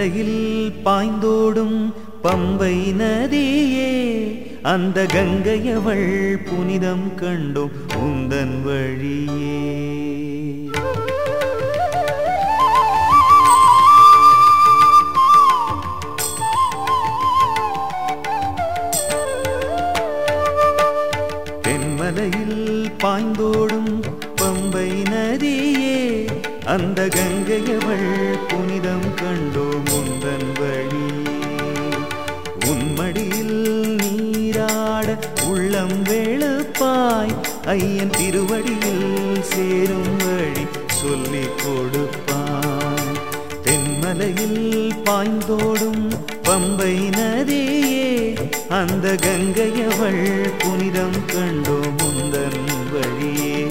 தென்மலையில் பாய்ந்தோடும் பம்பை நதியே அந்த கங்கையவள் புனிதம் கண்டோம் உந்தன் வழியே. தென்மலையில் பாய்ந்தோடும் பம்பை நதியே அந்த கங்கையவள் புனிதம் கண்டோம் உந்தன் வழி. உன்மடியில் நீராட உள்ளம் வெளுப்பாய். ஐயன் திருவடியில் சேரும் வழி சொல்லி கொடுப்பாய் தென்மலையில் பாய்ந்தோடும் பம்பை நதியே. அந்த கங்கையவள் புனிதம் கண்டோம் முந்தன் வழியே.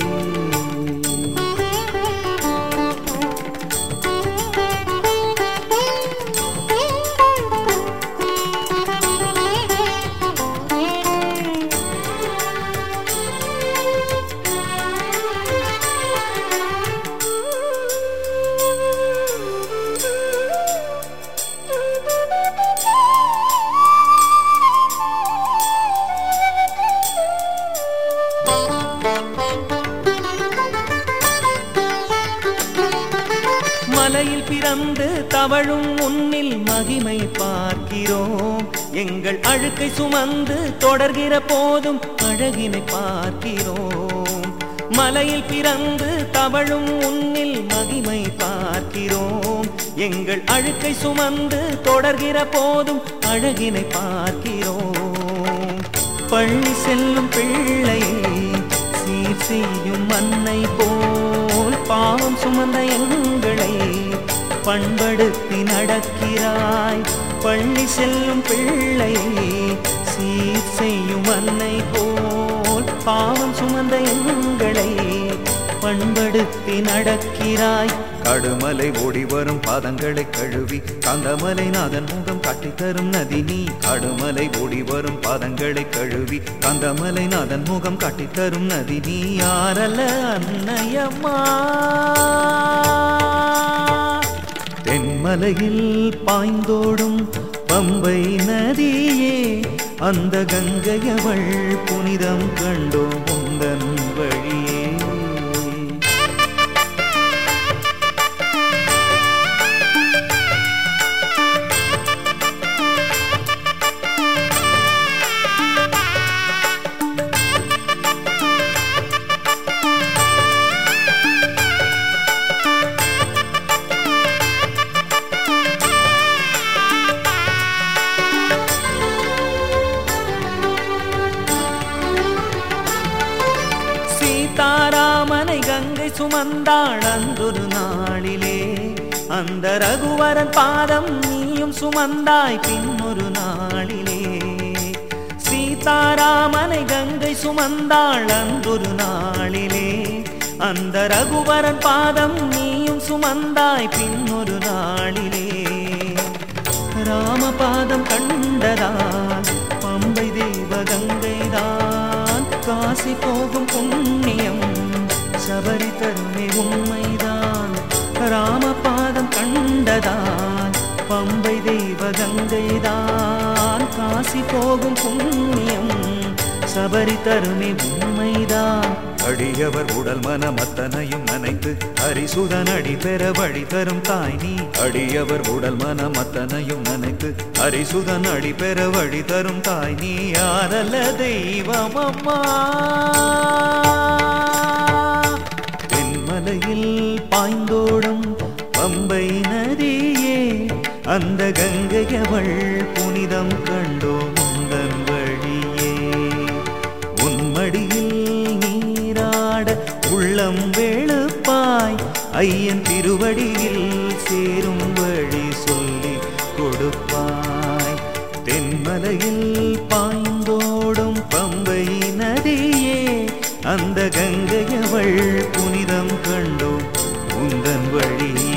மலையில் பிறந்து தவழும் உன்னில் மகிமை பார்க்கிறோம். எங்கள் அழுக்கை சுமந்து தொடர்கிற போதும் அழகினை பார்க்கிறோம். மலையில் பிறந்து தவழும் உன்னில் மகிமை பார்க்கிறோம். எங்கள் அழுக்கை சுமந்து தொடர்கிற போதும் அழகினை பார்க்கிறோம். பள்ளி செல்லும் பிள்ளையை சீர் செய்யும் மண்ணை போ பாவம் சுமந்த எங்களை பண்படுத்தி நடக்கிறாய். பள்ளி செல்லும் பிள்ளை சீர் செய்யும் அன்னை போல் பாவம் சுமந்த எங்களை பண்படுத்தி நடக்கிறாய். கடுமலை ஓடி வரும் பாதங்களை கழுவி கந்தமலை நாதன் முகம் காட்டி தரும் நதி நீ. கடுமலை ஓடி வரும் பாதங்களை கழுவி கந்தமலை நாதன் முகம் காட்டி தரும் நதி நீ. யாரல்ல அன்னையம்மா? தென்மலையில் பாய்ந்தோடும் பம்பை நதியே அந்த கங்கையவள் புனிதம் கண்டோம் உந்தன் வழியே. தாராமனை கங்கை சுமந்தாள் அந்தொரு நாளிலே. அந்த ரகுவரன் பாதம் நீயும் சுமந்தாய் பின்னொரு நாளிலே. சீதாராமனை கங்கை சுமந்தாள் அந்தொரு நாளிலே. அந்த ரகுவரன் பாதம் நீயும் சுமந்தாய் பின்னொரு நாளிலே. ராமபாதம் கண்டதால் காசி போகும் புண்ணியம். சபரி தருமை உண்மைதான். ராமபாதம் கண்டதான். பம்பை தெய்வ கங்கைதான். காசி போகும் புண்ணியம். சபரி தருமே உண்மைதான். அடியவர் உடல் மனம் அத்தனையும் நனைத்து ஹரிசுதன் அடி பெற வழி தரும் தாய் நீ. அடியவர் உடல் மனம் அத்தனையும் நனைத்து ஹரிசுதன் அடி பெற வழி தரும் தாய் நீ. யாரல்ல தெய்வம் அம்மா? தென்மலையில் பாய்ந்தோடும் பம்பை நதியே அந்த கங்கையவள் புனிதம் கண்டோம்? வெள்ளம் வெளுப்பாய். ஐயன் திருவடியில் சேரும் வழி சொல்லி கொடுப்பாய். தென்மலையில் பாய்ந்தோடும் பம்பை நதியே அந்த கங்கையவள் புனிதம் கண்டோம். உந்தன் வழி